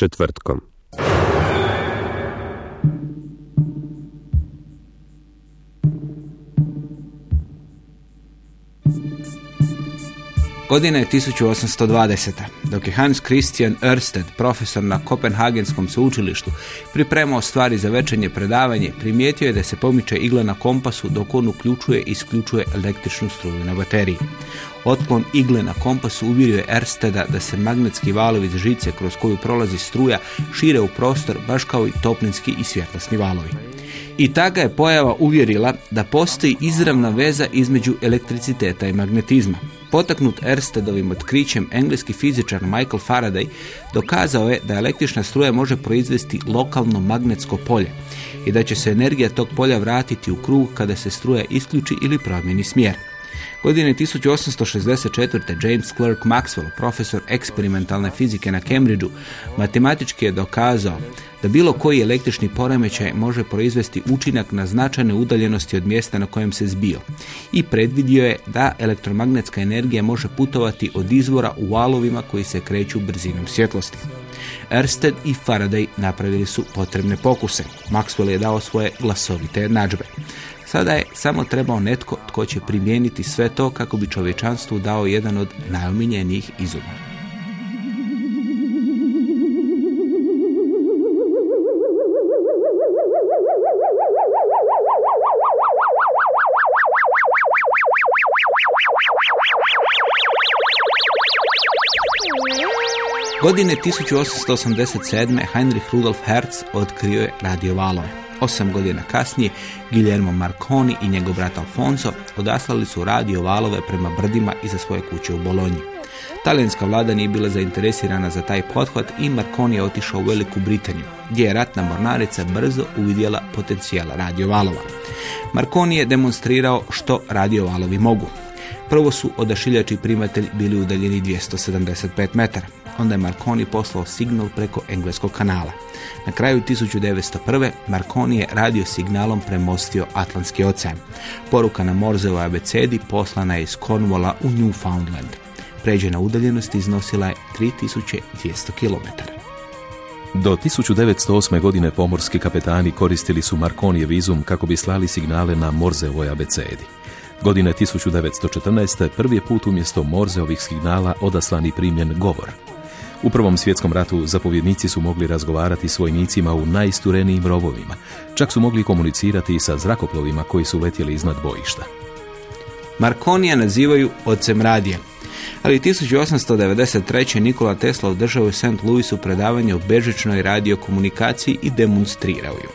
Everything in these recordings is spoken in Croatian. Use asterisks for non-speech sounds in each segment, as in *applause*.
Povijest četvrtkom. Godina je 1820. Dok je Hans Christian Ørsted, profesor na Kopenhagenskom sveučilištu, pripremao stvari za večernje predavanje, primijetio je da se pomiče igla na kompasu dok on uključuje i isključuje električnu struju na bateriji. Otklon igle na kompasu uvjerio je Ersteda da se magnetski valovi iz žice kroz koju prolazi struja šire u prostor baš kao i toplinski i svjetlosni valovi. I ta je pojava uvjerila da postoji izravna veza između elektriciteta i magnetizma. Potaknut Erstedovim otkrićem, engleski fizičar Michael Faraday dokazao je da električna struja može proizvesti lokalno magnetsko polje i da će se energija tog polja vratiti u krug kada se struja isključi ili promijeni smjer. Godine 1864. James Clerk Maxwell, profesor eksperimentalne fizike na Cambridgeu, matematički je dokazao da bilo koji električni poremećaj može proizvesti učinak na značajne udaljenosti od mjesta na kojem se zbio i predvidio je da elektromagnetska energija može putovati od izvora u valovima koji se kreću brzinom svjetlosti. Ersted i Faraday napravili su potrebne pokuse. Maxwell je dao svoje glasovite nađbe. Sada je samo trebao netko tko će primijeniti sve to kako bi čovječanstvu dao jedan od najomiljenijih izuma. Godine 1887. Heinrich Rudolf Hertz otkrio je radiovalove. Osam godina kasnije Guillermo Marconi i njegov brat Alfonso odaslali su radiovalove prema brdima iza svoje kuće u Bolonji. Talijanska vlada nije bila zainteresirana za taj pothvat i Marconi je otišao u Veliku Britaniju, gdje je ratna mornarica brzo uvidjela potencijala radiovalova. Marconi je demonstrirao što radiovalovi mogu. Prvo su odašiljači primatelj bili udaljeni 275 metara. Onda je Marconi poslao signal preko engleskog kanala. Na kraju 1901. Marconi je radio signalom premostio Atlantski ocean. Poruka na Morzevoj abecedi poslana je iz Cornwalla u Newfoundland. Pređena udaljenost iznosila je 3200 km. Do 1908. godine pomorski kapetani koristili su Markonije vizum kako bi slali signale na Morzevoj abecedi. Godine 1914. prvi je put umjesto Morzeovih signala odaslan i primjen govor. U Prvom svjetskom ratu zapovjednici su mogli razgovarati s vojnicima u najisturenijim rovovima. Čak su mogli komunicirati i sa zrakoplovima koji su letjeli iznad bojišta. Markonija nazivaju ocem radija. Ali 1893. Nikola Tesla održao u St. Louisu predavanje o bežičnoj radiokomunikaciji i demonstrirao ju.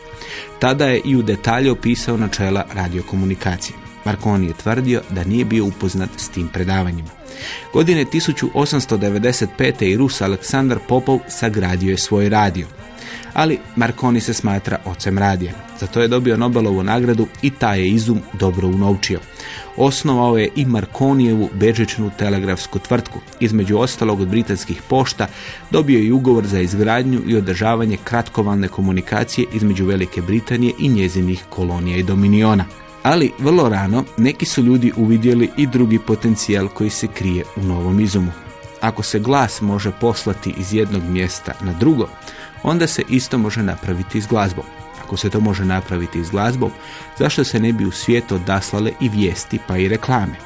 Tada je i u detalje opisao načela radiokomunikacije. Marconi je tvrdio da nije bio upoznat s tim predavanjima. Godine 1895. i Rus Aleksandar Popov sagradio je svoj radio. Ali Marconi se smatra ocem radija. Zato je dobio Nobelovu nagradu i taj je izum dobro unovčio. Osnovao je i Markonijevu bežičnu telegrafsku tvrtku. Između ostalog od britanskih pošta dobio je ugovor za izgradnju i održavanje kratkovalne komunikacije između Velike Britanije i njezinih kolonija i dominiona. Ali vrlo rano neki su ljudi uvidjeli i drugi potencijal koji se krije u novom izumu. Ako se glas može poslati iz jednog mjesta na drugo, onda se isto može napraviti s glazbom. Ako se to može napraviti s glazbom, zašto se ne bi u svijet odaslale i vijesti pa i reklame?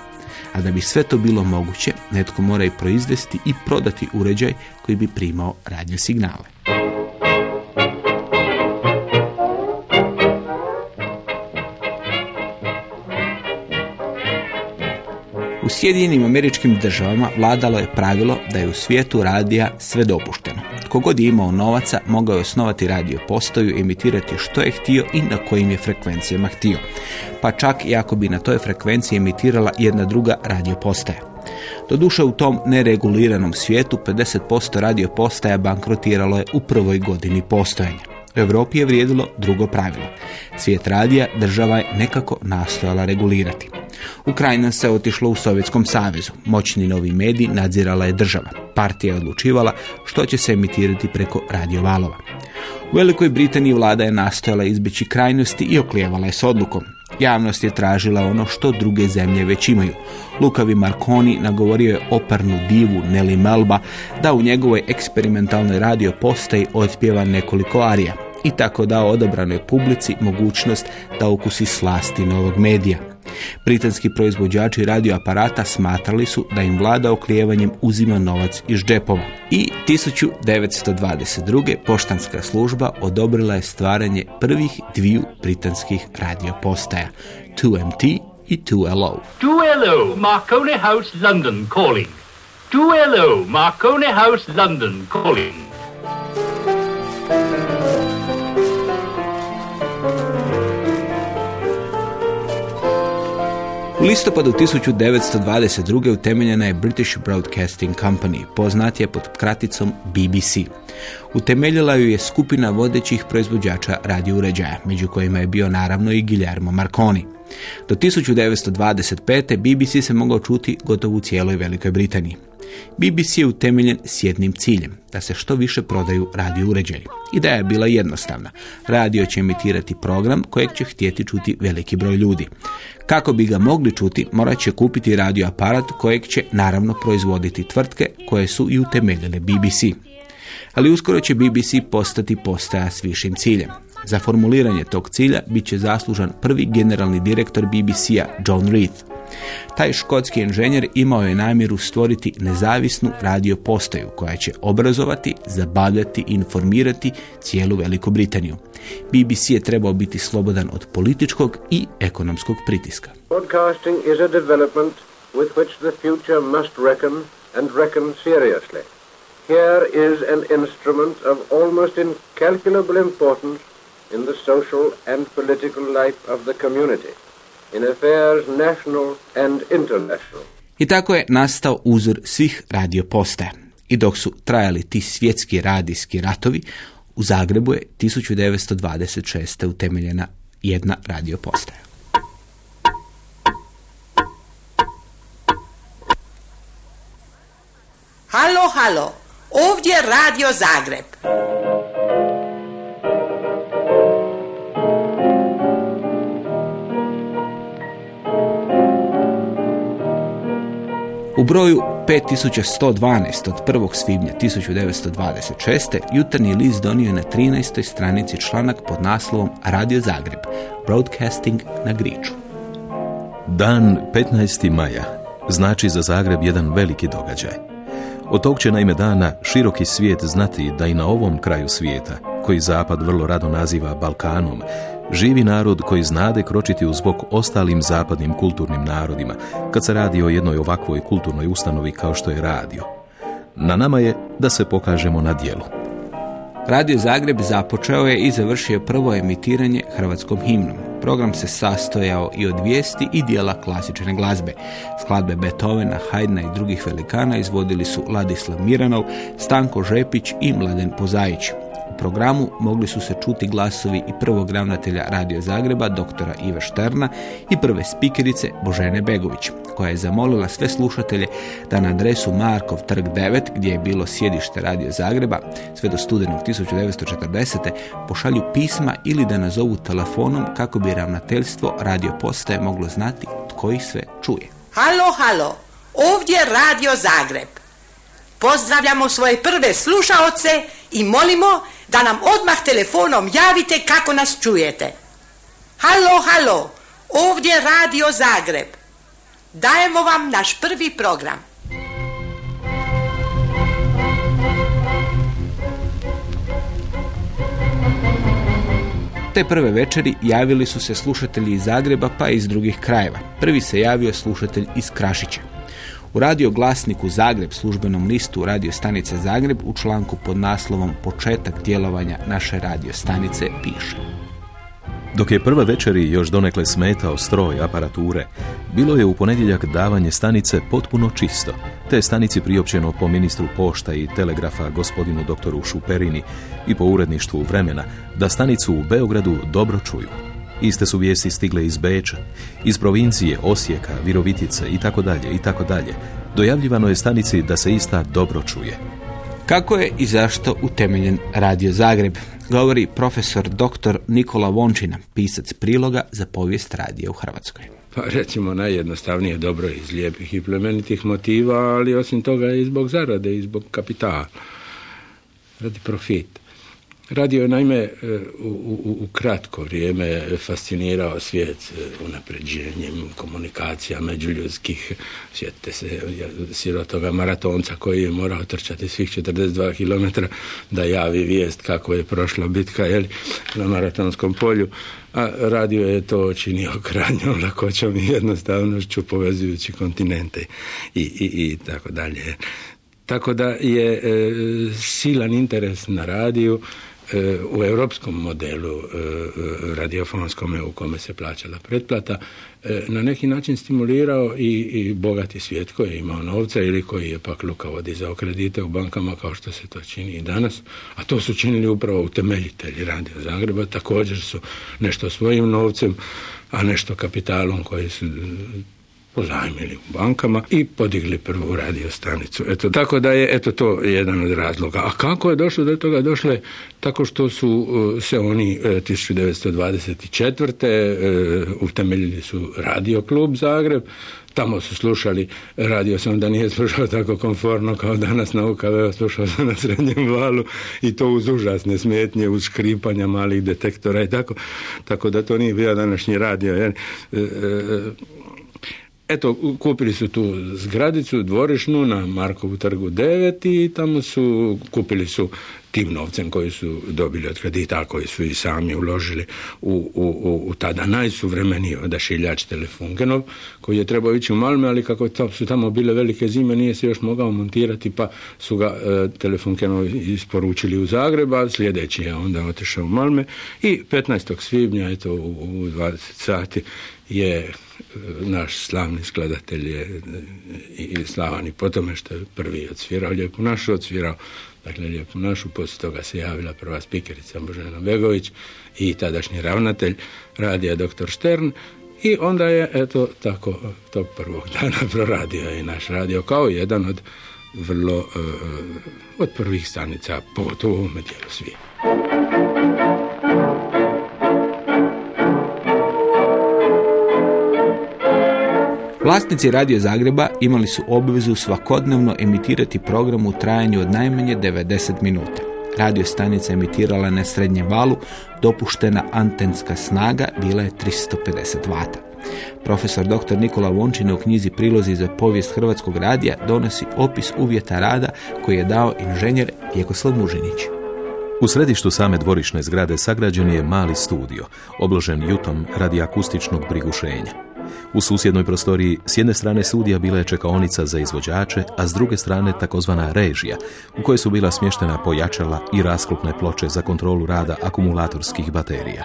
A da bi sve to bilo moguće, netko mora i proizvesti i prodati uređaj koji bi primao radio signale. U Sjedinjenim američkim državama vladalo je pravilo da je u svijetu radija sve dopušteno. Kogod je imao novaca mogao je osnovati radio postaju, emitirati što je htio i na kojim je frekvencijama htio. Pa čak i ako bi na toj frekvenciji emitirala jedna druga radio postaja. Doduše u tom nereguliranom svijetu 50% radio postaja bankrotiralo je u prvoj godini postojanja. U Europi je vrijedilo drugo pravilo. Svijet radija država je nekako nastojala regulirati. Ukrajina se otišla u Sovjetskom savezu. Moćni novi medij nadzirala je država. Partija je odlučivala što će se emitirati preko radiovalova. U Velikoj Britaniji vlada je nastojala izbjeći krajnosti i oklijevala je s odlukom. Javnost je tražila ono što druge zemlje već imaju. Lukavi Marconi nagovorio je opernu divu Nelly Melba da u njegovoj eksperimentalnoj radio postaji otpjeva nekoliko arija i tako dao odabranoj publici mogućnost da ukusi slasti novog medija. Britanski proizvođači radioaparata smatrali su da im vlada oklijevanjem uzima novac iz džepova. I 1922. poštanska služba odobrila je stvaranje prvih dviju britanskih radiopostaja, 2MT i 2LO. 2LO, Marconi House, London calling. 2LO, Marconi House, London calling. U listopadu 1922. utemeljena je British Broadcasting Company, poznatija pod kraticom BBC. Utemeljila ju je skupina vodećih proizvođača radio uređaja, među kojima je bio naravno i Guillermo Marconi. Do 1925. BBC se mogao čuti gotovo u cijeloj Velikoj Britaniji. BBC je utemeljen s jednim ciljem, da se što više prodaju radio uređaji. Ideja je bila jednostavna. Radio će emitirati program kojeg će htjeti čuti veliki broj ljudi. Kako bi ga mogli čuti, morat će kupiti radio aparat kojeg će naravno proizvoditi tvrtke koje su i utemeljile BBC. Ali uskoro će BBC postati postaja s višim ciljem. Za formuliranje tog cilja bit će zaslužan prvi generalni direktor BBC-a John Reith. Taj škotski inženjer imao je namjeru stvoriti nezavisnu radio postaju koja će obrazovati, zabavljati i informirati cijelu Veliku Britaniju. BBC je trebao biti slobodan od političkog i ekonomskog pritiska. Broadcasting is a development with which the future must reckon and reckon seriously. Here is an instrument of almost incalculable importance in the social and political life of the community in affairs national and international. I tako je nastao uzor svih radio postaja. I dok su trajali ti svjetski radijski ratovi, u Zagrebu je 1926. utemeljena jedna radio postaja. Halo, halo, ovdje Radio Zagreb. U broju 5112 od 1. svibnja 1926. jutarnji list donio je na 13. stranici članak pod naslovom Radio Zagreb, Broadcasting na Griču. Dan 15. maja znači za Zagreb jedan veliki događaj. Od tog će naime dana široki svijet znati da i na ovom kraju svijeta, koji Zapad vrlo rado naziva Balkanom, živi narod koji znade kročiti uz bok ostalim zapadnim kulturnim narodima, kad se radi o jednoj ovakvoj kulturnoj ustanovi kao što je radio. Na nama je da se pokažemo na dijelu. Radio Zagreb započeo je i završio prvo emitiranje hrvatskom himnom. Program se sastojao i od vijesti i dijela klasične glazbe. Skladbe Beethovena, Haydna i drugih velikana izvodili su Ladislav Miranov, Stanko Žepić i Mladen Pozajić programu mogli su se čuti glasovi i prvog ravnatelja Radio Zagreba, doktora Ive Šterna i prve spikerice Božene Begović, koja je zamolila sve slušatelje da na adresu Markov trg 9, gdje je bilo sjedište Radio Zagreba, sve do studenog 1940. pošalju pisma ili da nazovu telefonom kako bi ravnateljstvo radio postaje moglo znati tko ih sve čuje. Halo, halo, ovdje Radio Zagreb. Pozdravljamo svoje prve slušaoce i molimo da nam odmah telefonom javite kako nas čujete. Halo, halo, ovdje Radio Zagreb. Dajemo vam naš prvi program. Te prve večeri javili su se slušatelji iz Zagreba pa i iz drugih krajeva. Prvi se javio slušatelj iz Krašića. U radio glasniku Zagreb, službenom listu radio stanice Zagreb, u članku pod naslovom Početak djelovanja naše radio stanice piše. Dok je prva večeri još donekle smetao stroj aparature, bilo je u ponedjeljak davanje stanice potpuno čisto, te stanici priopćeno po ministru pošta i telegrafa gospodinu doktoru Šuperini i po uredništvu vremena da stanicu u Beogradu dobro čuju. Iste su vijesti stigle iz Beča, iz provincije Osijeka, Virovitice i tako dalje i tako dalje. Dojavljivano je stanici da se ista dobro čuje. Kako je i zašto utemeljen Radio Zagreb, govori profesor dr. Nikola Vončina, pisac priloga za povijest radija u Hrvatskoj. Pa recimo najjednostavnije dobro iz lijepih i plemenitih motiva, ali osim toga i zbog zarade i zbog kapitala. Radi profit. Radio je naime e, u, u, u kratko vrijeme fascinirao svijet e, unapređenjem komunikacija međuljudskih. Sjetite se sirotoga maratonca koji je morao trčati svih 42 km da javi vijest kako je prošla bitka jeli, na maratonskom polju. A radio je to činio *laughs* krajnjom lakoćom i jednostavnošću povezujući kontinente i, i, i tako dalje. Tako da je e, silan interes na radiju u europskom modelu e, e, radiofonskome u kome se plaćala pretplata e, na neki način stimulirao i, i bogati svijet koji je imao novca ili koji je pak lukavo dizao kredite u bankama kao što se to čini i danas, a to su činili upravo utemeljitelji Radio Zagreba, također su nešto svojim novcem, a nešto kapitalom koji su pozajmili u bankama i podigli prvu radio stanicu. Eto, tako da je eto to jedan od razloga. A kako je došlo do toga? Došlo je tako što su uh, se oni 1924. Uh, uh, utemeljili su radio klub Zagreb, tamo su slušali, radio sam da nije slušao tako konforno kao danas na UKV, slušao sam na srednjem valu i to uz užasne smetnje, uz škripanja malih detektora i tako, tako da to nije bio današnji radio. Jer, Eto, kupili su tu zgradicu dvorišnu na Markovu trgu 9 i tamo su, kupili su tim novcem koji su dobili od kredita, koji su i sami uložili u, u, u tada najsuvremeniji odašiljač Telefunkenov, koji je trebao ići u Malme, ali kako to su tamo bile velike zime, nije se još mogao montirati, pa su ga e, Telefunkenov isporučili u Zagreb, a sljedeći je onda otišao u Malme i 15. svibnja, eto, u, u 20 sati je naš slavni skladatelj je i slavan i po tome što je prvi odsvirao lijepu našu, odsvirao dakle lijepu našu, poslije toga se javila prva spikerica Božena Begović i tadašnji ravnatelj radija dr. Štern i onda je eto tako tog prvog *laughs* dana proradio i naš radio kao jedan od vrlo uh, od prvih stanica, pogotovo u ovome dijelu svijeta. Vlasnici Radio Zagreba imali su obvezu svakodnevno emitirati program u trajanju od najmanje 90 minuta. Radio stanica emitirala na srednjem valu, dopuštena antenska snaga bila je 350 vata. Profesor dr. Nikola Vončina u knjizi Prilozi za povijest Hrvatskog radija donosi opis uvjeta rada koji je dao inženjer Jekoslav Mužinić. U središtu same dvorišne zgrade sagrađen je mali studio, obložen jutom radi akustičnog prigušenja. U susjednoj prostoriji s jedne strane studija bila je čekaonica za izvođače, a s druge strane takozvana režija, u kojoj su bila smještena pojačala i rasklopne ploče za kontrolu rada akumulatorskih baterija.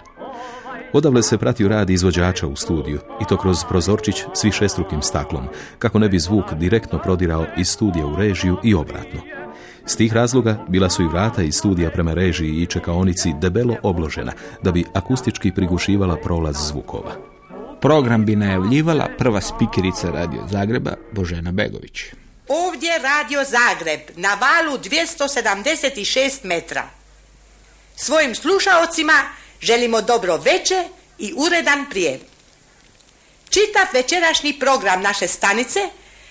Odavle se pratio rad izvođača u studiju i to kroz prozorčić s višestrukim staklom, kako ne bi zvuk direktno prodirao iz studija u režiju i obratno. S tih razloga bila su i vrata iz studija prema režiji i čekaonici debelo obložena, da bi akustički prigušivala prolaz zvukova. Program bi najavljivala prva spikerica Radio Zagreba, Božena Begović. Ovdje Radio Zagreb na valu 276 metra. Svojim slušaocima želimo dobro veće i uredan prijev. Čitav večerašnji program naše stanice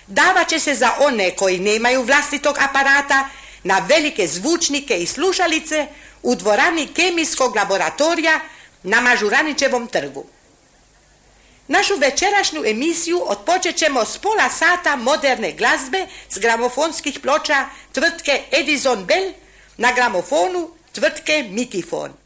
davat će se za one koji nemaju vlastitog aparata na velike zvučnike i slušalice u dvorani kemijskog laboratorija na Mažuranićevom trgu. Našu večerašnju emisiju odpočet ćemo s pola sata moderne glazbe s gramofonskih ploča tvrtke Edison Bell na gramofonu tvrtke Mikifon.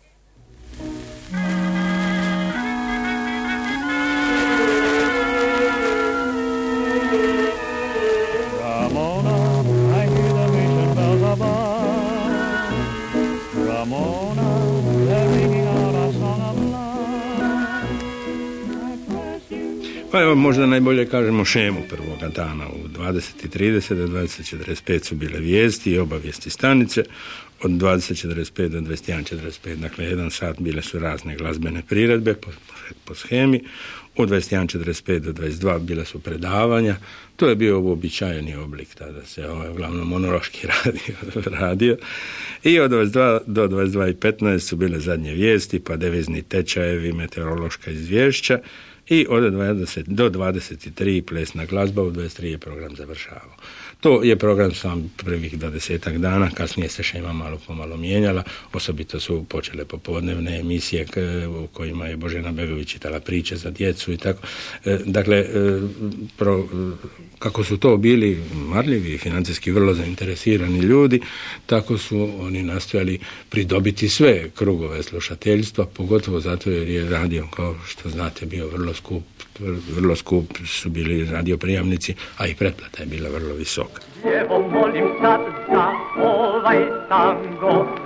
Pa evo možda najbolje kažemo šemu prvoga dana. U 20.30 do 20.45 su bile vijesti i obavijesti stanice. Od 20.45 do 21.45, dakle jedan sat bile su razne glazbene priredbe po, po schemi. U 21.45 do 22 bila su predavanja. To je bio uobičajeni oblik tada se ovaj, uglavnom monološki *laughs* radio, radio. I od 22 do 22.15 su bile zadnje vijesti, pa devizni tečajevi, meteorološka izvješća i od 20 do 23 plesna glazba, u 23 je program završavao. To je program sam prvih dvadesetak dana, kasnije se šema malo pomalo mijenjala, osobito su počele popodnevne emisije u kojima je Božena Begović čitala priče za djecu i tako. E, dakle, e, pro, kako su to bili marljivi i financijski vrlo zainteresirani ljudi, tako su oni nastojali pridobiti sve krugove slušateljstva, pogotovo zato jer je radio, kao što znate, bio vrlo skup, vrlo skup su bili radioprijamnici, a i pretplata je bila vrlo visoka. Evo molim sad za ovaj tango,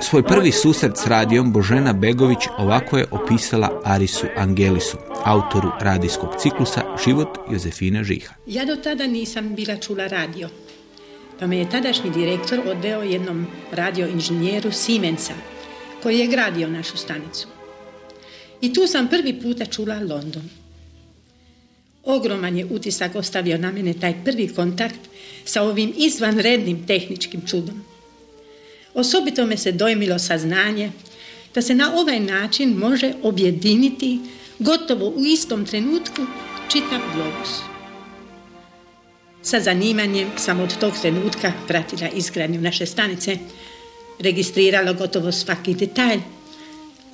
Svoj prvi susret s radijom Božena Begović ovako je opisala Arisu Angelisu, autoru radijskog ciklusa Život Jozefina Žiha. Ja do tada nisam bila čula radio, pa me je tadašnji direktor odveo jednom radio inženjeru Siemensa, koji je gradio našu stanicu. I tu sam prvi puta čula London. Ogroman je utisak ostavio na mene taj prvi kontakt sa ovim izvanrednim tehničkim čudom. Osobito me se dojmilo saznanje da se na ovaj način može objediniti gotovo u istom trenutku čitav globus. Sa zanimanjem sam od tog trenutka pratila izgradnju naše stanice, registrirala gotovo svaki detalj,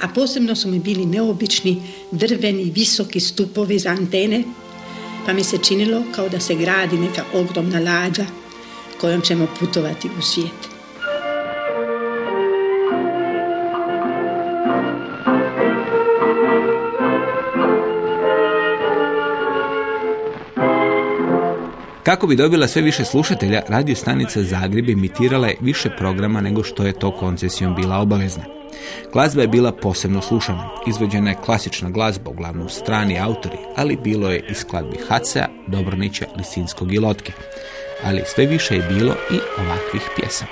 a posebno su mi bili neobični drveni visoki stupovi za antene, pa mi se činilo kao da se gradi neka ogromna lađa kojom ćemo putovati u svijet. Kako bi dobila sve više slušatelja, radio stanica Zagreb imitirala je više programa nego što je to koncesijom bila obavezna. Glazba je bila posebno slušana. Izvođena je klasična glazba, uglavnom strani autori, ali bilo je i skladbi Hacea, Dobronića, Lisinskog i Lotke. Ali sve više je bilo i ovakvih pjesama.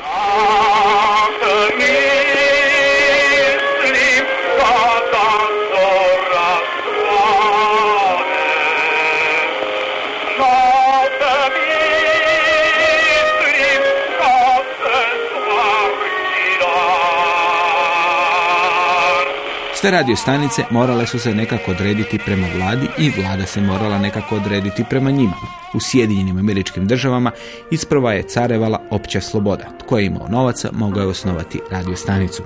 Sve radio stanice morale su se nekako odrediti prema vladi i vlada se morala nekako odrediti prema njima. U Sjedinjenim američkim državama isprava je carevala opća sloboda. Tko je imao novaca, mogao je osnovati radio stanicu.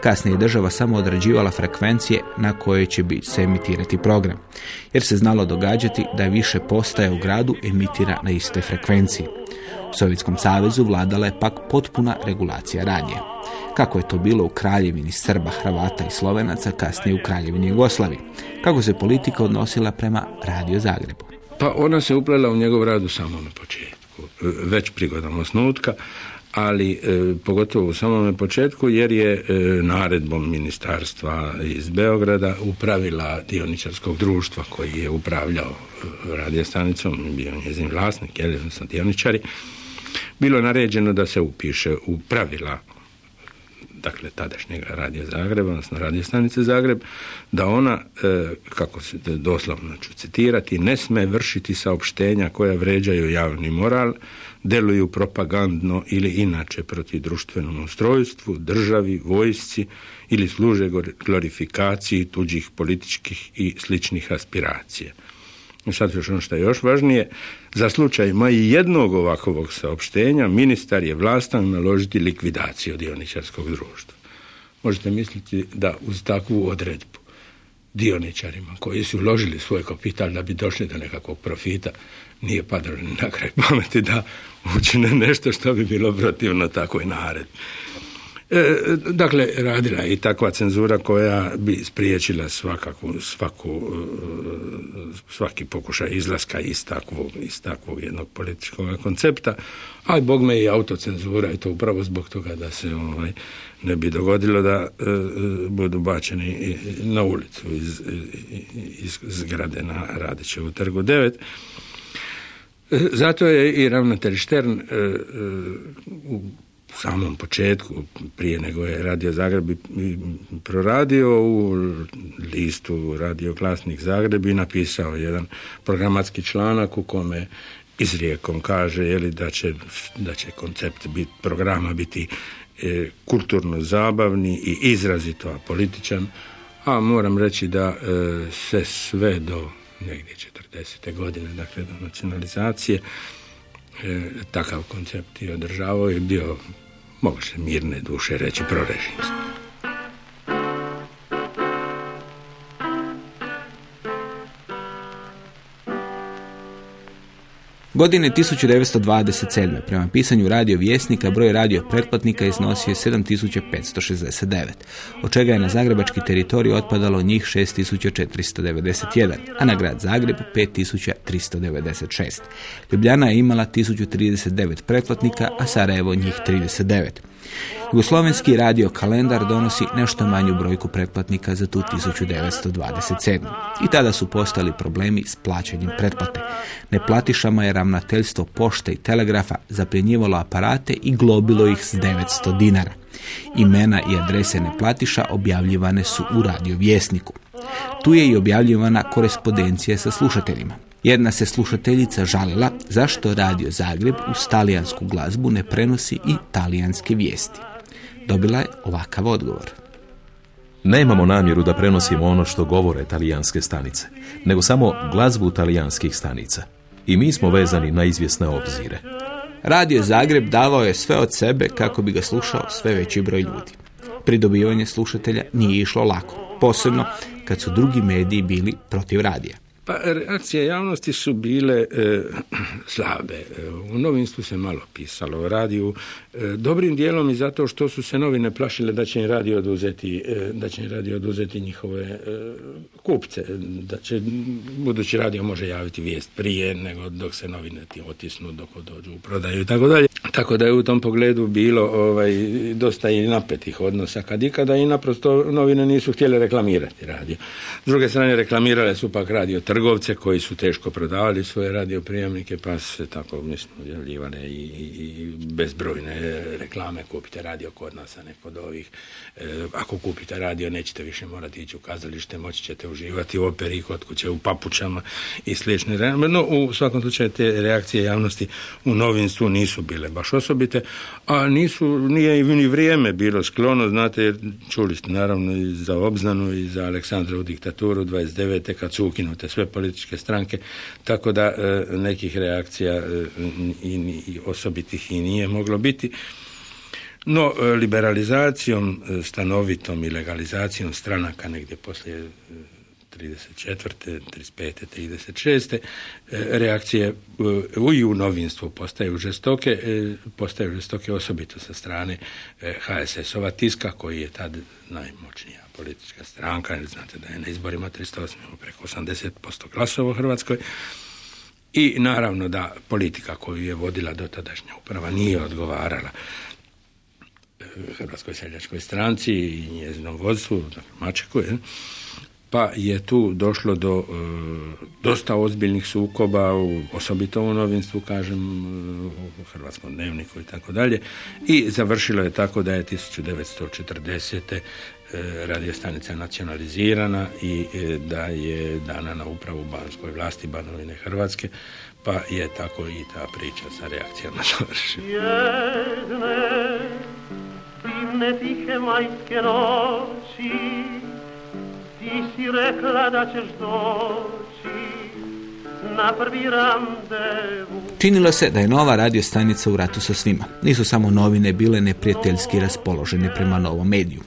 Kasnije je država samo određivala frekvencije na koje će bi se emitirati program. Jer se znalo događati da više postaje u gradu emitira na istoj frekvenciji. U Sovjetskom savezu vladala je pak potpuna regulacija radija kako je to bilo u kraljevini Srba, Hrvata i Slovenaca, kasnije u kraljevini Jugoslaviji. Kako se politika odnosila prema Radio Zagrebu? Pa ona se uplela u njegov radu samo na početku, već prigodom osnutka, ali e, pogotovo u samome početku jer je e, naredbom ministarstva iz Beograda upravila dioničarskog društva koji je upravljao e, radiostanicom, bio njezin vlasnik, je odnosno dioničari, bilo naređeno da se upiše u pravila dakle tadašnjeg radija Zagreba, odnosno radio stanice Zagreb, da ona, e, kako se doslovno ću citirati, ne sme vršiti saopštenja koja vređaju javni moral, deluju propagandno ili inače protiv društvenom ustrojstvu, državi, vojsci ili služe glorifikaciji tuđih političkih i sličnih aspiracija. I sad još ono što je još važnije, za slučaj ma i jednog ovakvog saopštenja, ministar je vlastan naložiti likvidaciju dioničarskog društva. Možete misliti da uz takvu odredbu dioničarima koji su uložili svoj kapital da bi došli do nekakvog profita, nije padalo na kraj pameti da učine nešto što bi bilo protivno takvoj naredbi. E, dakle, radila je i takva cenzura koja bi spriječila svakaku, svaku, e, svaki pokušaj izlaska iz takvog, iz takvog jednog političkog koncepta, ali bog me i autocenzura i to upravo zbog toga da se ovaj, ne bi dogodilo da e, budu bačeni na ulicu iz, iz zgrade na Radićevu trgu 9. Zato je i ravnatelj Štern u u samom početku, prije nego je Radio Zagreb proradio u listu Radio Glasnik Zagreb i napisao jedan programatski članak u kome izrijekom kaže jeli, da, će, da će koncept bit, programa biti e, kulturno zabavni i izrazito apolitičan, a moram reći da e, se sve do negdje 40. godine, dakle do nacionalizacije, e, takav koncept i održavao i bio može mirne duše reći prorežimski. Godine 1927. prema pisanju radio vjesnika broj radio pretplatnika iznosio je 7569, od čega je na zagrebački teritorij otpadalo njih 6491, a na grad Zagreb 5396. Ljubljana je imala 1039 pretplatnika, a Sarajevo njih 39. Jugoslovenski radio kalendar donosi nešto manju brojku pretplatnika za tu 1927. I tada su postali problemi s plaćanjem pretplate. Neplatišama je ravnateljstvo pošte i telegrafa zapljenjivalo aparate i globilo ih s 900 dinara. Imena i adrese neplatiša objavljivane su u radio vjesniku. Tu je i objavljivana korespondencija sa slušateljima. Jedna se slušateljica žalila zašto Radio Zagreb uz talijansku glazbu ne prenosi i talijanske vijesti. Dobila je ovakav odgovor. Nemamo namjeru da prenosimo ono što govore talijanske stanice, nego samo glazbu talijanskih stanica. I mi smo vezani na izvjesne obzire. Radio Zagreb davao je sve od sebe kako bi ga slušao sve veći broj ljudi. Pridobivanje slušatelja nije išlo lako, posebno kad su drugi mediji bili protiv radija. Pa reakcije javnosti su bile e, slabe. E, u novinstvu se malo pisalo o radiju. E, dobrim dijelom i zato što su se novine plašile da će im radio oduzeti, e, da će im radio oduzeti njihove kupce. Da će budući radio može javiti vijest prije nego dok se novine ti otisnu, dok dođu u prodaju i tako dalje. Tako da je u tom pogledu bilo ovaj, dosta i napetih odnosa kad ikada i naprosto novine nisu htjele reklamirati radio. S druge strane reklamirale su pak radio trgovce koji su teško prodavali svoje radioprijemnike pa se tako mislim objavljivane i, i, bezbrojne reklame kupite radio kod nas a ne kod ovih e, ako kupite radio nećete više morati ići u kazalište moći ćete uživati u operi kod kuće u papučama i slične no u svakom slučaju te reakcije javnosti u novinstvu nisu bile baš osobite a nisu nije ni vrijeme bilo sklono znate čuli ste naravno i za Obznanu i za Aleksandrovu diktaturu 29. kad su ukinute sve političke stranke, tako da e, nekih reakcija e, i, osobitih i nije moglo biti. No, e, liberalizacijom, stanovitom i legalizacijom stranaka negdje poslije 34. 35. 36. reakcije i u novinstvu postaju žestoke, postaju žestoke osobito sa strane HSS-ova tiska koji je tad najmoćnija politička stranka, jer znate da je na izborima 308 preko 80% glasova u Hrvatskoj. I naravno da politika koju je vodila dotadašnja uprava nije odgovarala e, Hrvatskoj seljačkoj stranci i njezinom vodstvu, dakle Mačeku, je, pa je tu došlo do e, dosta ozbiljnih sukoba, u, osobito u novinstvu, kažem, e, u Hrvatskom dnevniku i tako dalje. I završilo je tako da je 1940. E, radiostanica nacionalizirana i e, da je dana na upravu banskoj vlasti Banovine Hrvatske, pa je tako i ta priča sa reakcijama *laughs* završena. Jedne tihe majske noći ti si rekla da ćeš doći na prvi Činilo se da je nova radiostanica u ratu sa svima. Nisu samo novine bile neprijateljski raspoložene prema novom mediju.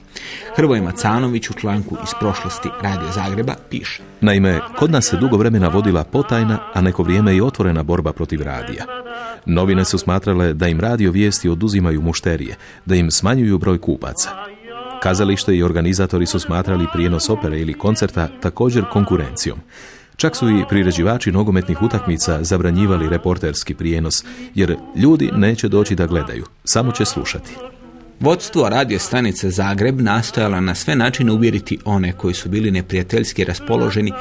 Hrvoje Macanović u članku iz prošlosti Radio Zagreba piše. Naime, kod nas se dugo vremena vodila potajna, a neko vrijeme i otvorena borba protiv radija. Novine su smatrale da im radio vijesti oduzimaju mušterije, da im smanjuju broj kupaca. Kazalište i organizatori su smatrali prijenos opere ili koncerta također konkurencijom. Čak su i priređivači nogometnih utakmica zabranjivali reporterski prijenos, jer ljudi neće doći da gledaju, samo će slušati. Vodstvo radio stanice Zagreb nastojala na sve načine uvjeriti one koji su bili neprijateljski raspoloženi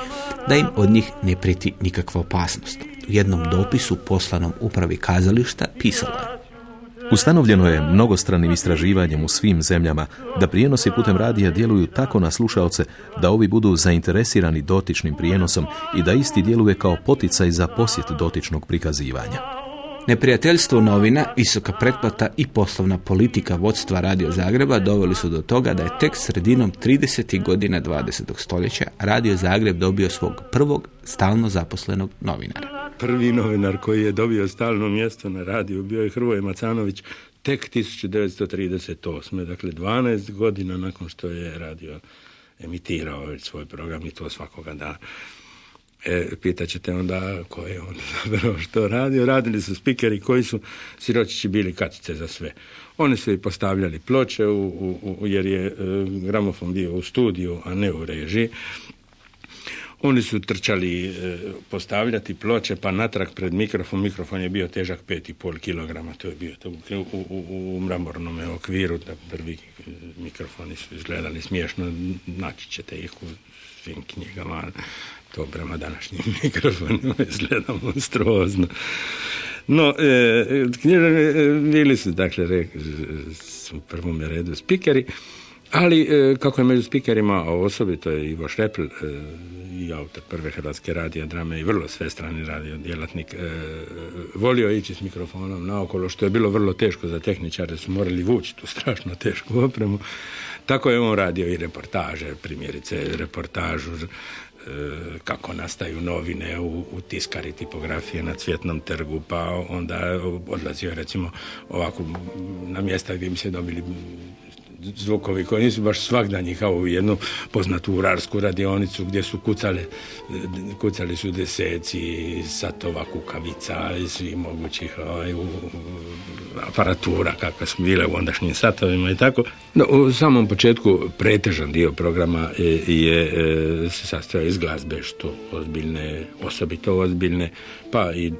da im od njih ne prijeti nikakva opasnost. U jednom dopisu poslanom upravi kazališta pisalo je Ustanovljeno je mnogostranim istraživanjem u svim zemljama da prijenosi putem radija djeluju tako na slušaoce da ovi budu zainteresirani dotičnim prijenosom i da isti djeluje kao poticaj za posjet dotičnog prikazivanja. Neprijateljstvo novina, visoka pretplata i poslovna politika vodstva Radio Zagreba doveli su do toga da je tek sredinom 30. godina 20. stoljeća Radio Zagreb dobio svog prvog stalno zaposlenog novinara. Prvi novinar koji je dobio stalno mjesto na radiju bio je Hrvoje Macanović tek 1938. Dakle, 12 godina nakon što je radio emitirao svoj program i to svakoga dana. E, pitat ćete onda ko je on *laughs* zapravo što radio. Radili su spikeri koji su siročići bili katice za sve. Oni su i postavljali ploče u, u, jer je e, gramofon bio u studiju, a ne u režiji. Oni su trčali e, postavljati ploče pa natrag pred mikrofon. Mikrofon je bio težak 5,5 kg. To je bio to u, u, u mramornom okviru. Da prvi e, mikrofoni su izgledali smiješno. Naći ćete ih u svim knjigama to prema današnjim *laughs* mikrofonima izgleda monstruozno. No, e, e, bili su, dakle, u prvom redu spikeri, ali e, kako je među spikerima, a osobito je Ivo Šrepl, e, i autor prve hrvatske radio drame i vrlo svestrani radio djelatnik, e, volio ići s mikrofonom naokolo, što je bilo vrlo teško za tehničare, su morali vući tu strašno tešku opremu. Tako je on radio i reportaže, primjerice reportažu kako nastaju novine u, u tiskari tipografije na Cvjetnom trgu, pa onda odlazio recimo ovako na mjesta gdje bi se dobili zvukovi koji nisu baš svakdanji kao u jednu poznatu urarsku radionicu gdje su kucale, kucali su deseci satova, kukavica i svih mogućih ovaj, aparatura kakve su bile u ondašnjim satovima i tako. No, u samom početku pretežan dio programa je, je se sastojao iz glazbe što ozbiljne, osobito ozbiljne, pa i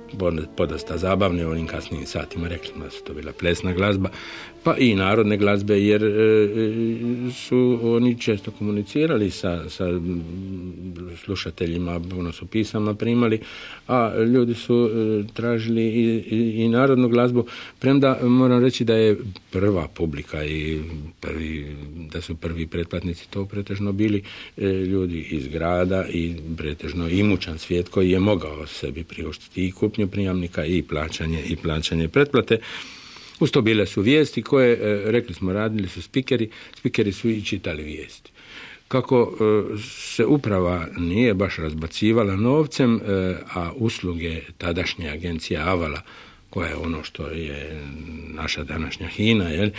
podosta zabavne u onim kasnijim satima, rekli da su to bila plesna glazba, pa i narodne glazbe, jer e, su oni često komunicirali sa, sa slušateljima, ono su pisama primali, a ljudi su e, tražili i, i, narodnu glazbu, premda moram reći da je prva publika i prvi, da su prvi pretplatnici to pretežno bili e, ljudi iz grada i pretežno imućan svijet koji je mogao sebi priuštiti i kupnju prijamnika i plaćanje i plaćanje pretplate. Uz to bile su vijesti koje, e, rekli smo, radili su spikeri, spikeri su i čitali vijesti. Kako e, se uprava nije baš razbacivala novcem, e, a usluge tadašnje agencije Avala koja je ono što je naša današnja Hina, jel,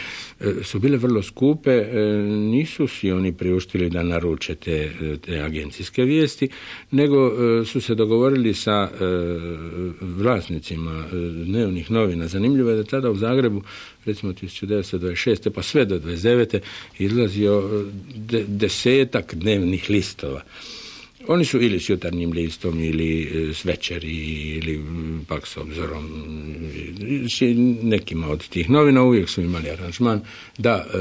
e, su bile vrlo skupe, e, nisu si oni priuštili da naruče te, te agencijske vijesti, nego e, su se dogovorili sa vlasnicima dnevnih novina. Zanimljivo je da tada u Zagrebu recimo 1926. pa sve do 29. izlazio desetak dnevnih listova. Oni su ili s jutarnjim listom ili e, s večeri ili pak s obzorom nekima od tih novina uvijek su imali aranžman da e,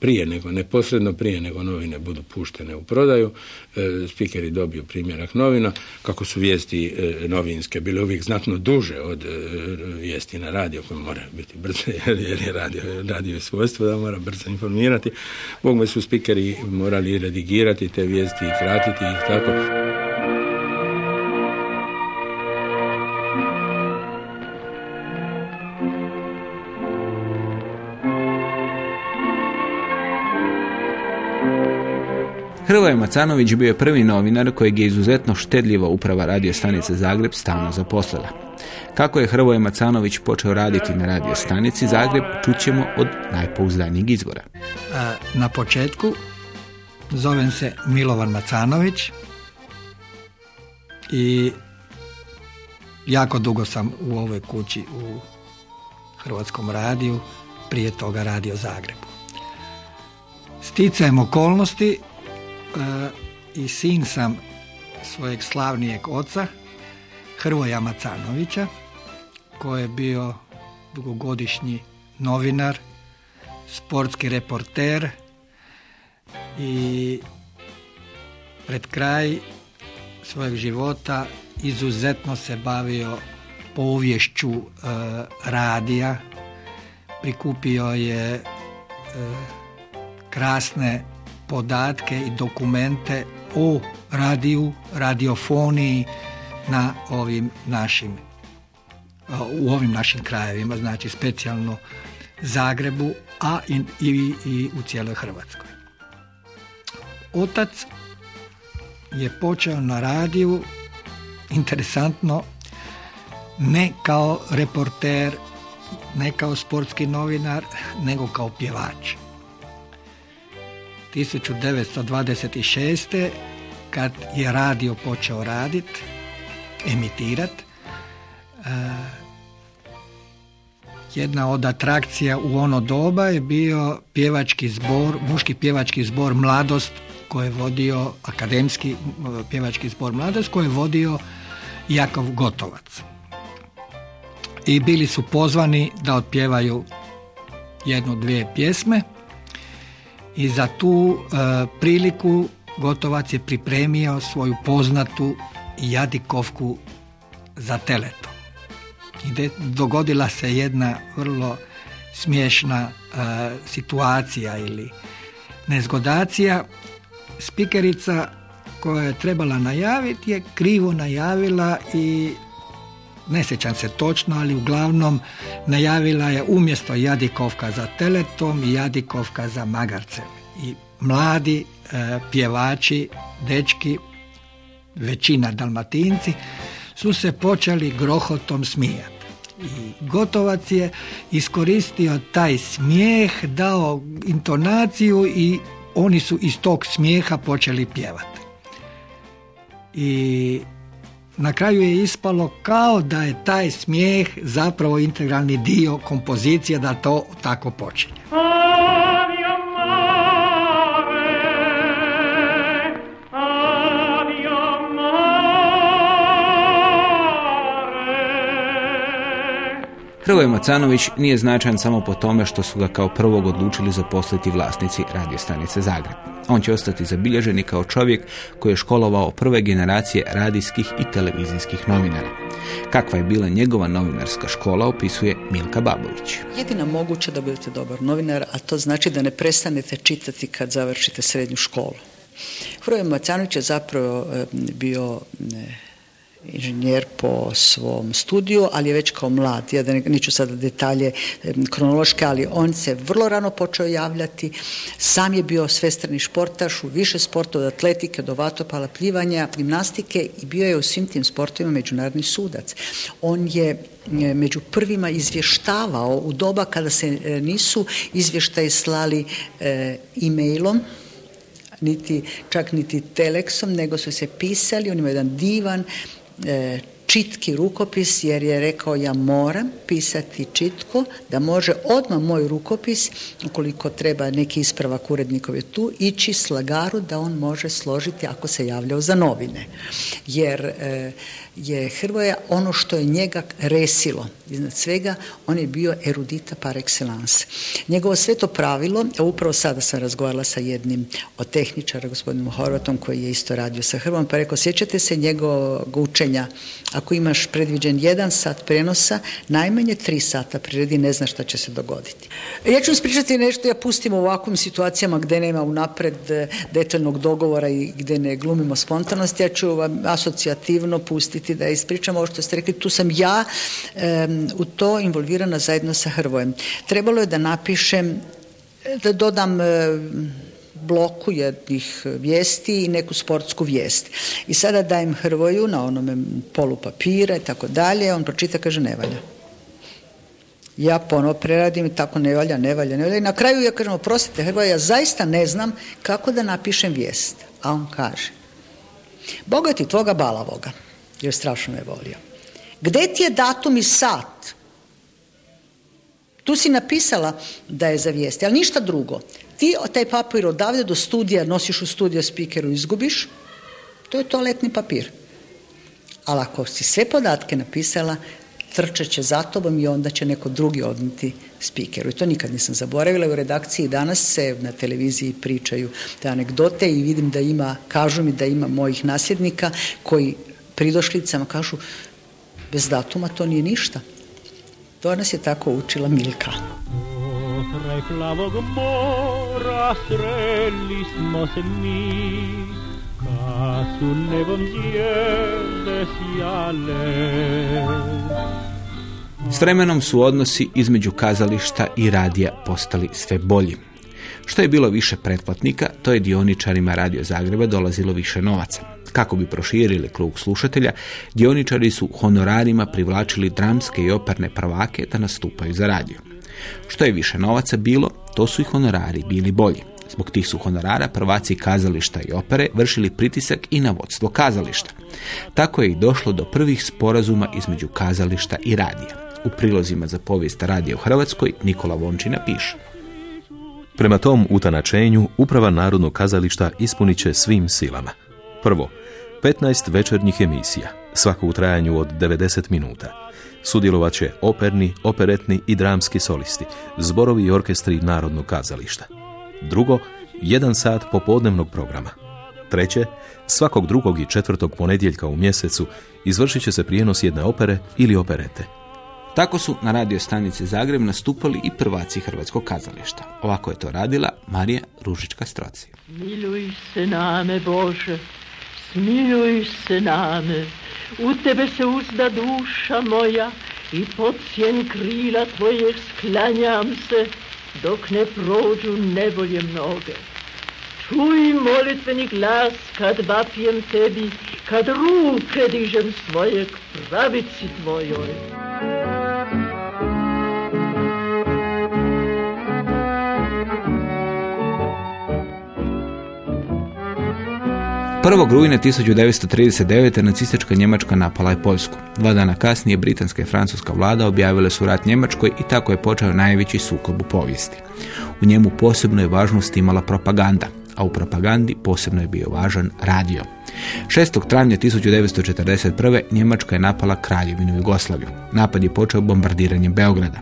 prije nego, neposredno prije nego novine budu puštene u prodaju, e, spikeri dobiju primjerak novina, kako su vijesti novinske bile uvijek znatno duže od vijesti na radio koje mora biti brze *laughs* jer je radio, radio svojstvo da mora brzo informirati. Bogme su spikeri morali redigirati te vijesti i kratiti ih tako Hrvoje Macanović bio je prvi novinar kojeg je izuzetno štedljiva uprava radio stanice Zagreb stalno zaposlila. Kako je Hrvoje Macanović počeo raditi na radio stanici Zagreb, čućemo od najpouzdanijeg izvora. E, na početku zovem se Milovan Macanović, i jako dugo sam u ovoj kući u Hrvatskom radiju, prije toga radio Zagrebu. Sticajem okolnosti e, i sin sam svojeg slavnijeg oca, Hrvoja Macanovića, koji je bio dugogodišnji novinar, sportski reporter i pred kraj svojeg života izuzetno se bavio povješću e, radija, prikupio je e, krasne podatke i dokumente o radiju, radiofoniji na ovim našim u ovim našim krajevima, znači specijalno Zagrebu, a i, i, i u cijeloj Hrvatskoj. Otac je počeo na radiju, interesantno, ne kao reporter, ne kao sportski novinar, nego kao pjevač. 1926. kad je radio počeo raditi, emitirati, jedna od atrakcija u ono doba je bio pjevački zbor, muški pjevački zbor Mladost koji je vodio akademski pjevački zbor Mladost koji je vodio Jakov Gotovac. I bili su pozvani da otpjevaju jednu, dvije pjesme i za tu e, priliku Gotovac je pripremio svoju poznatu Jadikovku za teleto. I dogodila se jedna vrlo smiješna e, situacija ili nezgodacija. Spikerica koja je trebala najaviti je krivo najavila i ne sjećam se točno, ali uglavnom najavila je umjesto Jadikovka za teletom i Jadikovka za magarcem. I mladi e, pjevači, dečki, većina dalmatinci, su se počeli grohotom smijati. I Gotovac je iskoristio taj smijeh, dao intonaciju i oni su iz tog smijeha počeli pjevati. I na kraju je ispalo kao da je taj smijeh zapravo integralni dio kompozicije da to tako počinje. Hrvoje Macanović nije značajan samo po tome što su ga kao prvog odlučili zaposliti vlasnici radiostanice Zagreb. On će ostati zabilježeni kao čovjek koji je školovao prve generacije radijskih i televizijskih novinara. Kakva je bila njegova novinarska škola opisuje Milka Babović. Jedina moguće da budete dobar novinar, a to znači da ne prestanete čitati kad završite srednju školu. Hrvoje Macanović je zapravo bio inženjer po svom studiju, ali je već kao mlad. Ja da neću sada detalje kronološke, ali on se vrlo rano počeo javljati. Sam je bio svestrani športaš u više sporta od atletike do vatopala, plivanja, gimnastike i bio je u svim tim sportovima međunarodni sudac. On je među prvima izvještavao u doba kada se e, nisu izvještaji slali e, e-mailom, niti, čak niti teleksom, nego su se pisali, on ima jedan divan e, čitki rukopis jer je rekao ja moram pisati čitko da može odmah moj rukopis ukoliko treba neki ispravak urednikov je tu ići slagaru da on može složiti ako se javljao za novine. Jer e, je Hrvoja ono što je njega resilo. Iznad svega, on je bio erudita par excellence. Njegovo sveto pravilo, a upravo sada sam razgovarala sa jednim od tehničara, gospodinom Horvatom, koji je isto radio sa Hrvom, pa rekao, sjećate se njegovog učenja, ako imaš predviđen jedan sat prenosa, najmanje tri sata priredi, ne znaš šta će se dogoditi. Ja ću spričati nešto, ja pustim u ovakvim situacijama gdje nema unapred eh, detaljnog dogovora i gdje ne glumimo spontanost, ja ću vam asocijativno pustiti da ispričam ovo što ste rekli, tu sam ja u to involvirana zajedno sa Hrvojem. Trebalo je da napišem, da dodam bloku jednih vijesti i neku sportsku vijest. I sada dajem Hrvoju na onome polu papira i tako dalje, on pročita, kaže ne valja. Ja ponovo preradim i tako ne valja, ne valja, ne valja. I na kraju ja kažem, oprostite Hrvoja, ja zaista ne znam kako da napišem vijest. A on kaže, Boga ti tvoga balavoga jer strašno me volio. Gde ti je datum i sat? Tu si napisala da je za vijesti, ali ništa drugo. Ti taj papir odavde do studija nosiš u studio spikeru izgubiš, to je toaletni papir. Ali ako si sve podatke napisala, trčat će za tobom i onda će neko drugi odniti spikeru. I to nikad nisam zaboravila. U redakciji danas se na televiziji pričaju te anegdote i vidim da ima, kažu mi da ima mojih nasljednika koji pridošlicama kažu bez datuma to nije ništa. To nas je tako učila Milka. Kraj plavog mora sreli smo se mi Kad su nebom zvijezde sjale s vremenom su odnosi između kazališta i radija postali sve bolji. Što je bilo više pretplatnika, to je dioničarima Radio Zagreba dolazilo više novaca. Kako bi proširili krug slušatelja, dioničari su honorarima privlačili dramske i operne prvake da nastupaju za radio. Što je više novaca bilo, to su i honorari bili bolji. Zbog tih su honorara prvaci kazališta i opere vršili pritisak i na vodstvo kazališta. Tako je i došlo do prvih sporazuma između kazališta i radija. U prilozima za povijest radija u Hrvatskoj Nikola Vončina piše. Prema tom utanačenju Uprava Narodnog kazališta ispunit će svim silama. Prvo, 15 večernjih emisija, svako u trajanju od 90 minuta. Sudjelovat će operni, operetni i dramski solisti, zborovi i orkestri Narodnog kazališta. Drugo, jedan sat popodnevnog programa. Treće, svakog drugog i četvrtog ponedjeljka u mjesecu izvršit će se prijenos jedne opere ili operete. Tako su na radio stanici Zagreb nastupali i prvaci Hrvatskog kazališta. Ovako je to radila Marija Ružička Stroci. Miluj se name Bože, smiluj se name, u tebe se uzda duša moja i pod krila tvojeg sklanjam se, dok ne prođu nevolje mnoge. Čuj molitveni glas kad vapijem tebi, kad ruke dižem svoje pravici tvojoj. 1. rujna 1939. nacistička Njemačka napala je Poljsku. Dva dana kasnije britanska i francuska vlada objavile su rat Njemačkoj i tako je počeo najveći sukob u povijesti. U njemu posebno je važnost imala propaganda, a u propagandi posebno je bio važan radio. 6. travnja 1941. Njemačka je napala Kraljevinu Jugoslaviju. Napad je počeo bombardiranjem Beograda.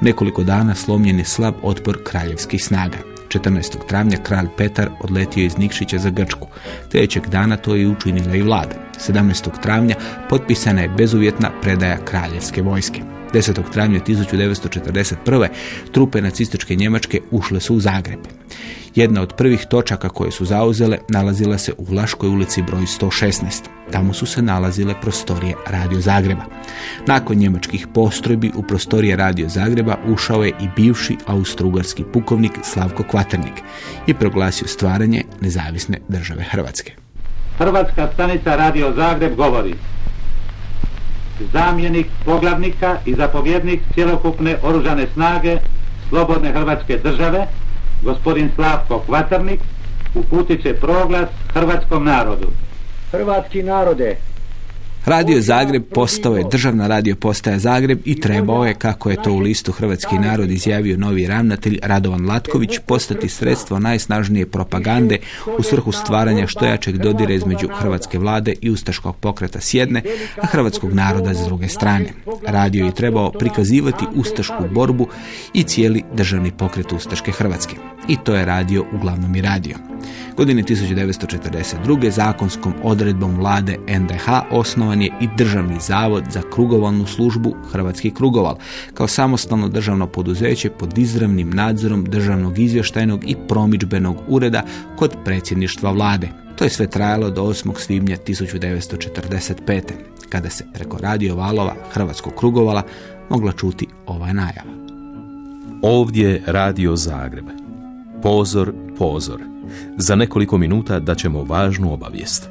U nekoliko dana slomljen je slab otpor kraljevskih snaga. 14. travnja kralj Petar odletio iz Nikšića za Grčku. Trećeg dana to je učinila i vlada. 17. travnja potpisana je bezuvjetna predaja kraljevske vojske. 10. travnja 1941. trupe nacističke Njemačke ušle su u Zagreb. Jedna od prvih točaka koje su zauzele nalazila se u Vlaškoj ulici broj 116. Tamo su se nalazile prostorije Radio Zagreba. Nakon njemačkih postrojbi u prostorije Radio Zagreba ušao je i bivši austrougarski pukovnik Slavko Kvaternik i proglasio stvaranje nezavisne države Hrvatske. Hrvatska stanica Radio Zagreb govori zamjenik poglavnika i zapovjednik cjelokupne oružane snage Slobodne Hrvatske države gospodin Slavko Kvatarnik uputit će proglas hrvatskom narodu. Hrvatski narode, Radio Zagreb postao je državna radio postaja Zagreb i trebao je, kako je to u listu Hrvatski narod izjavio novi ravnatelj Radovan Latković, postati sredstvo najsnažnije propagande u svrhu stvaranja što jačeg dodira između hrvatske vlade i ustaškog pokreta s jedne, a hrvatskog naroda s druge strane. Radio je trebao prikazivati ustašku borbu i cijeli državni pokret ustaške Hrvatske. I to je radio uglavnom i radio. Godine 1942. zakonskom odredbom vlade NDH osnovan je i Državni zavod za krugovalnu službu Hrvatski krugoval kao samostalno državno poduzeće pod izravnim nadzorom državnog izvještajnog i promičbenog ureda kod predsjedništva vlade. To je sve trajalo do 8. svibnja 1945. kada se preko radio valova Hrvatskog krugovala mogla čuti ova najava. Ovdje Radio Zagreb. Pozor, pozor. Za nekoliko minuta daćemo važnu obavijest.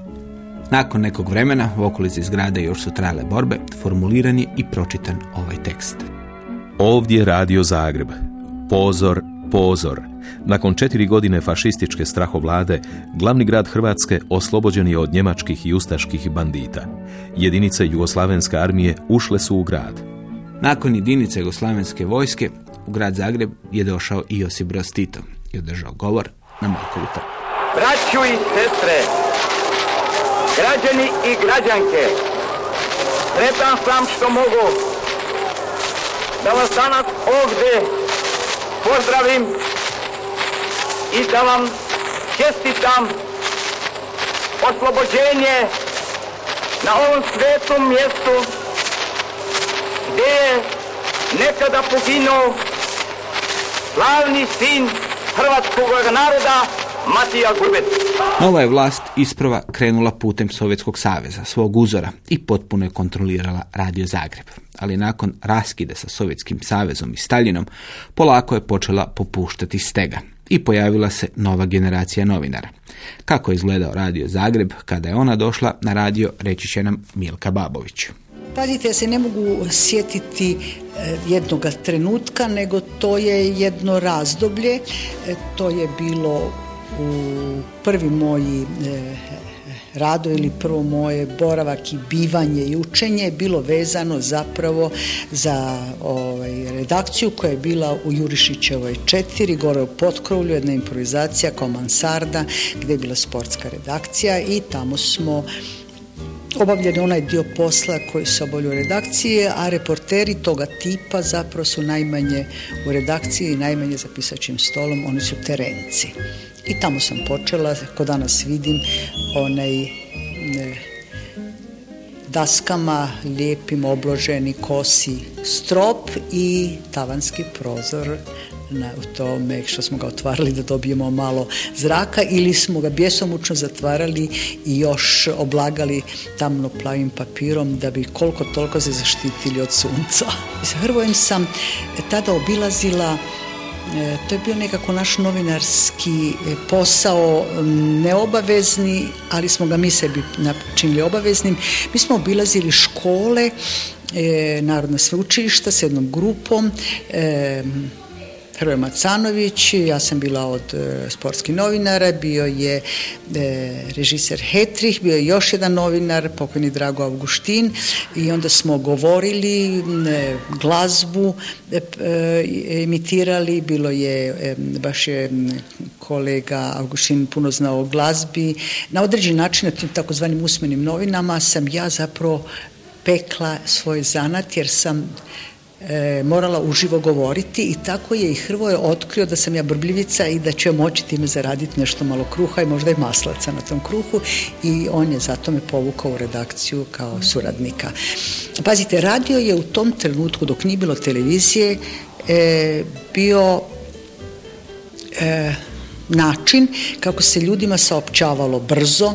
Nakon nekog vremena u okolici zgrade još su trajale borbe, formuliran je i pročitan ovaj tekst. Ovdje radio Zagreb. Pozor, pozor. Nakon četiri godine fašističke strahovlade, glavni grad Hrvatske oslobođen je od njemačkih i ustaških bandita. Jedinice Jugoslavenske armije ušle su u grad. Nakon jedinice Jugoslavenske vojske u grad Zagreb je došao i Josip Broz Tito i održao govor na Markovu trgu. Braću i sestre, građani i građanke, sretan sam što mogu da vas danas ovdje pozdravim i da vam čestitam oslobođenje na ovom svetom mjestu gdje je nekada poginuo slavni sin hrvatskog naroda Matija Gurbet. Nova je vlast isprava krenula putem Sovjetskog saveza, svog uzora i potpuno je kontrolirala Radio Zagreb. Ali nakon raskide sa Sovjetskim savezom i Staljinom, polako je počela popuštati stega i pojavila se nova generacija novinara. Kako je izgledao Radio Zagreb kada je ona došla na radio, reći će nam Milka Babović. Pazite, ja se ne mogu sjetiti e, jednoga trenutka, nego to je jedno razdoblje. E, to je bilo u prvi moji e, rado ili prvo moje boravak i bivanje i učenje bilo vezano zapravo za ovaj, redakciju koja je bila u Jurišićevoj četiri, gore u Potkrovlju, jedna improvizacija kao mansarda gdje je bila sportska redakcija i tamo smo obavljen onaj dio posla koji se obavlja u redakciji, a reporteri toga tipa zapravo su najmanje u redakciji i najmanje za pisačim stolom, oni su terenci. I tamo sam počela, ko danas vidim, onaj ne, daskama lijepim obloženi kosi strop i tavanski prozor na tome što smo ga otvarali da dobijemo malo zraka ili smo ga bjesomučno zatvarali i još oblagali tamno plavim papirom da bi koliko toliko se zaštitili od sunca. S Hrvojem sam tada obilazila e, to je bio nekako naš novinarski e, posao, neobavezni, ali smo ga mi sebi načinili obaveznim. Mi smo obilazili škole, e, Narodna sveučilišta s jednom grupom, Hrvoje Macanović, ja sam bila od e, sportskih novinara, bio je e, režiser Hetrih, bio je još jedan novinar, pokojni Drago Augustin. I onda smo govorili e, glazbu, emitirali, bilo je, baš je kolega Augustin puno znao o glazbi. Na određen način, na tim takozvanim usmenim novinama, sam ja zapravo pekla svoj zanat jer sam e, morala uživo govoriti i tako je i Hrvoje otkrio da sam ja brbljivica i da će moći time zaraditi nešto malo kruha i možda i maslaca na tom kruhu i on je zato me povukao u redakciju kao suradnika. Pazite, radio je u tom trenutku dok nije bilo televizije e, bio e, način kako se ljudima saopćavalo brzo,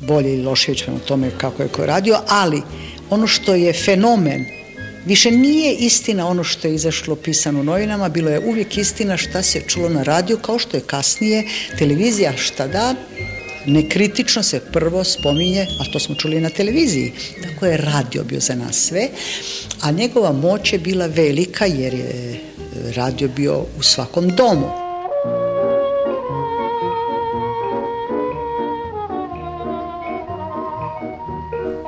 bolje ili lošije ćemo o tome kako je ko radio, ali ono što je fenomen Više nije istina ono što je izašlo pisano u novinama, bilo je uvijek istina šta se čulo na radiju, kao što je kasnije televizija šta da, nekritično se prvo spominje, a to smo čuli na televiziji, tako je radio bio za nas sve, a njegova moć je bila velika jer je radio bio u svakom domu.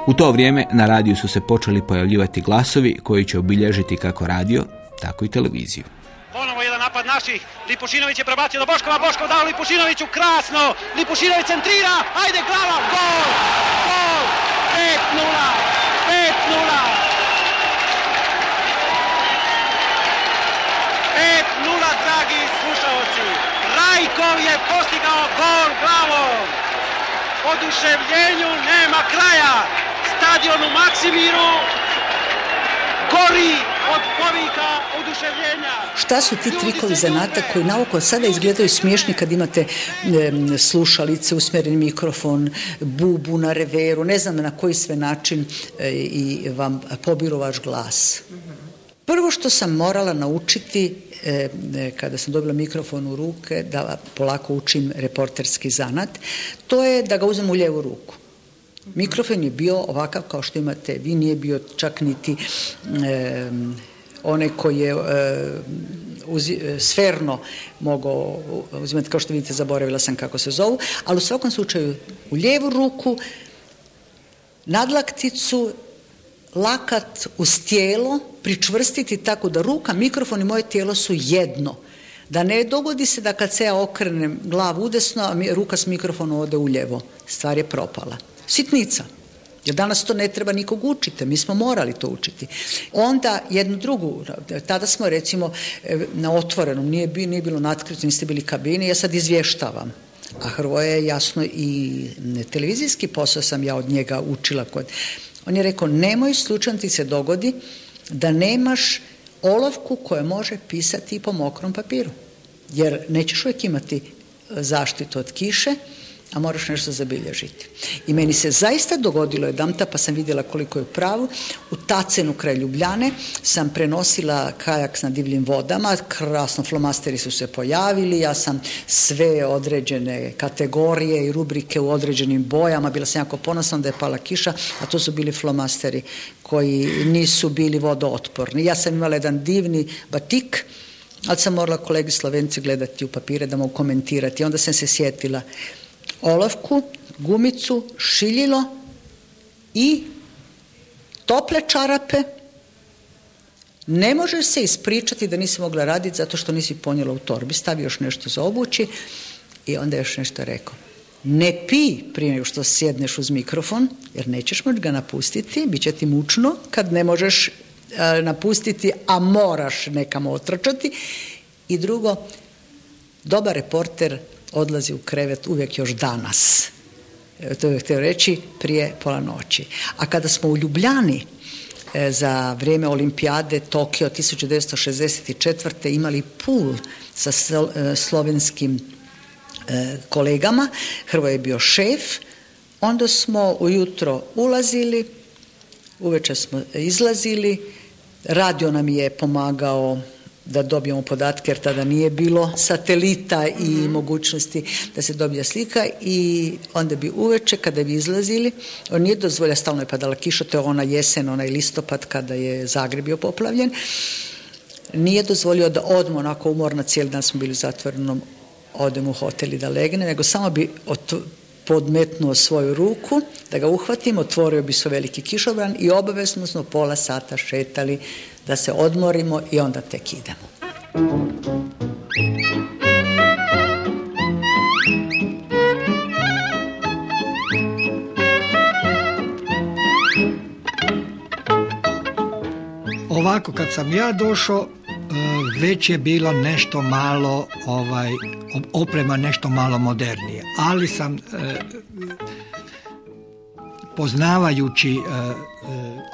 U to vrijeme na radiju su se počeli pojavljivati glasovi koji će obilježiti kako radio, tako i televiziju. Ponovo jedan napad naših. Lipušinović je prebacio do Boškova. Boškov dao Lipušinoviću krasno. Lipušinović centrira. Ajde glava. Gol! Gol! 5-0. 5-0. 5-0, dragi. Rajkov je postigao gol glavom. Oduševljenju nema kraja stadion u Maksimiru gori od povika oduševljenja. Šta su ti trikovi zanata koji naoko sada izgledaju smiješni kad imate slušalice, usmjeren mikrofon, bubu na reveru, ne znam na koji sve način e, i vam pobiru vaš glas. Prvo što sam morala naučiti e, e, kada sam dobila mikrofon u ruke da polako učim reporterski zanat, to je da ga uzmem u lijevu ruku. Mikrofon je bio ovakav kao što imate vi, nije bio čak niti e, onaj koji je e, sferno mogao uzimati, kao što vidite zaboravila sam kako se zovu, ali u svakom slučaju u lijevu ruku, nadlakticu, lakat uz tijelo, pričvrstiti tako da ruka, mikrofon i moje tijelo su jedno. Da ne dogodi se da kad se ja okrenem glavu udesno, a ruka s mikrofonom ode u ljevo. Stvar je propala. Sitnica. Jer danas to ne treba nikog učiti, mi smo morali to učiti. Onda jednu drugu, tada smo recimo e, na otvorenom, nije, bi, nije bilo natkrito, niste bili kabini, ja sad izvještavam. A Hrvoje je jasno i televizijski posao sam ja od njega učila. Kod... On je rekao, nemoj slučajno ti se dogodi da nemaš olovku koja može pisati i po mokrom papiru. Jer nećeš uvijek imati e, zaštitu od kiše, a moraš nešto zabilježiti. I meni se zaista dogodilo jedamta, pa sam vidjela koliko je u pravu, u Tacenu kraj Ljubljane sam prenosila kajak na divljim vodama, krasno flomasteri su se pojavili, ja sam sve određene kategorije i rubrike u određenim bojama, bila sam jako ponosna da je pala kiša, a to su bili flomasteri koji nisu bili vodootporni. Ja sam imala jedan divni batik, ali sam morala kolegi Slovenci gledati u papire da mogu komentirati. Onda sam se sjetila olovku, gumicu, šiljilo i tople čarape. Ne možeš se ispričati da nisi mogla raditi zato što nisi ponijela u torbi. Stavi još nešto za obući i onda još nešto rekao. Ne pi prije nego što sjedneš uz mikrofon, jer nećeš moći ga napustiti, bit će ti mučno kad ne možeš e, napustiti, a moraš nekamo otrčati. I drugo, dobar reporter odlazi u krevet uvijek još danas. E, To bih htio reći prije pola noći. A kada smo u Ljubljani e, za vrijeme olimpijade Tokio 1964. imali pul sa e, slovenskim kolegama, Hrvoje je bio šef, onda smo ujutro ulazili, uveče smo izlazili, radio nam je pomagao da dobijemo podatke jer tada nije bilo satelita i mogućnosti da se dobije slika i onda bi uveče kada bi izlazili, on nije dozvolja, stalno je padala kiša, to je ona jesen, onaj listopad kada je Zagreb bio poplavljen, nije dozvolio da odmo onako umorna cijeli dan smo bili u zatvorenom odem u hotel i da legne, nego samo bi podmetnuo svoju ruku, da ga uhvatim, otvorio bi svoj veliki kišobran i obavezno smo pola sata šetali da se odmorimo i onda tek idemo. Ovako, kad sam ja došao, e, već je bilo nešto malo, ovaj, op- oprema nešto malo modernije. Ali sam, e, poznavajući e,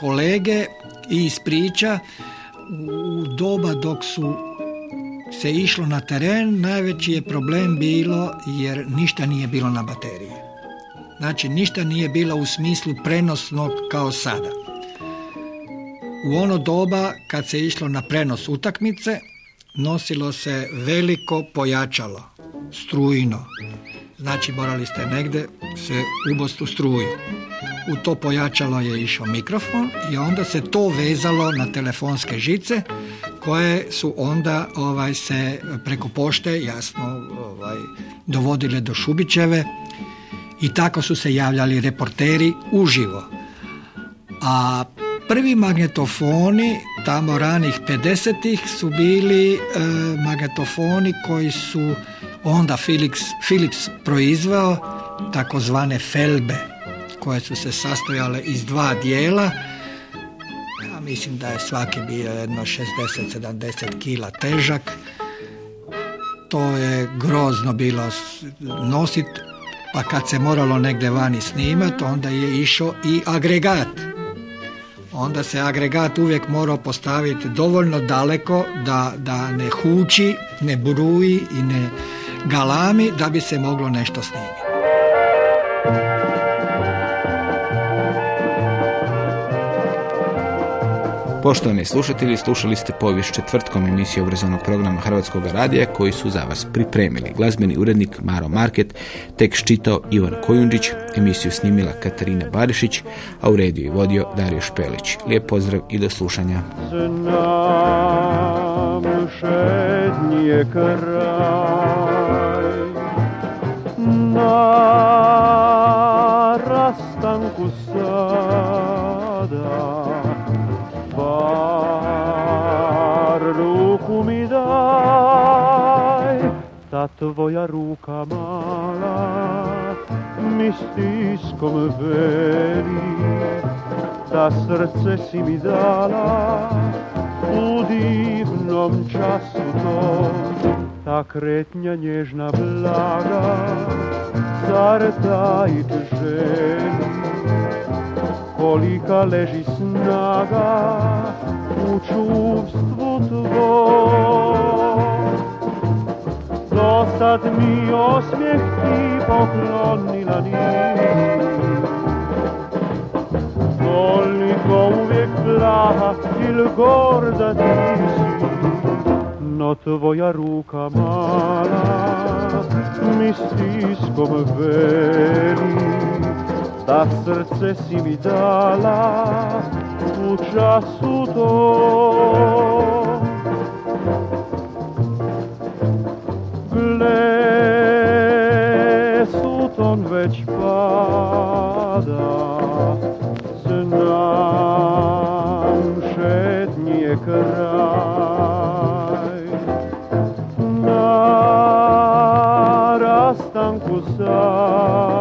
kolege i iz priča, u doba dok su se išlo na teren, najveći je problem bilo jer ništa nije bilo na baterije. Znači, ništa nije bilo u smislu prenosnog kao sada. U ono doba kad se išlo na prenos utakmice, nosilo se veliko pojačalo, strujno. Znači morali ste negdje se ubost u struju. U to pojačalo je išao mikrofon i onda se to vezalo na telefonske žice koje su onda ovaj se preko pošte jasno ovaj dovodile do Šubićeve i tako su se javljali reporteri uživo. A prvi magnetofoni tamo ranih 50-ih su bili e, magnetofoni koji su onda Philips, Philips proizveo takozvane felbe koje su se sastojale iz dva dijela. Ja mislim da je svaki bio jedno 60-70 kila težak. To je grozno bilo s- nosit pa kad se moralo negdje vani snimat onda je išao i agregat. Onda se agregat uvijek morao postaviti dovoljno daleko da, da ne huči, ne bruji i ne galami da bi se moglo nešto snimiti. Poštovani slušatelji, slušali ste povijest četvrtkom emisije obrazovnog programa Hrvatskog radija koji su za vas pripremili. Glazbeni urednik Maro Market, tekst čitao Ivan Kojundžić, emisiju snimila Katarina Barišić, a u rediju i vodio Dario Špelić. Lijep pozdrav i do slušanja. Znam je tvoja ruka mala mi stiskom veli da srce si mi dala u divnom času tom. Ta kretnja nježna blaga zar tajit želi? Kolika leži snaga u čuvstvu tvoj do sad mi osmijeh ti poklonila nisi Toliko uvijek plaha ili gorda ti si No tvoja ruka mala mi stiskom veli Da srce si mi dala u času to suton već pada Znam, šetnji je kraj Na rastanku sada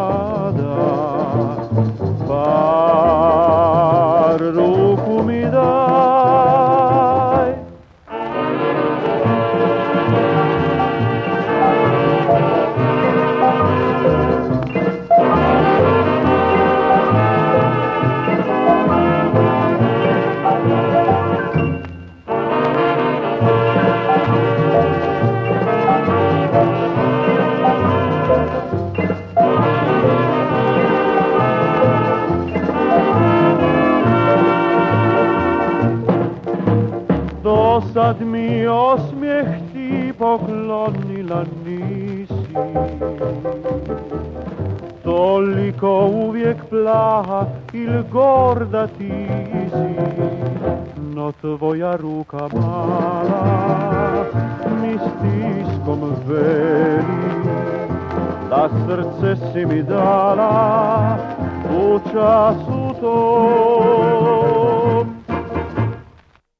sad mi osmijeh ti poklonila nisi Toliko uvijek plaha ili gorda ti si. No tvoja ruka mala mi stiskom veli Da srce si mi dala u času to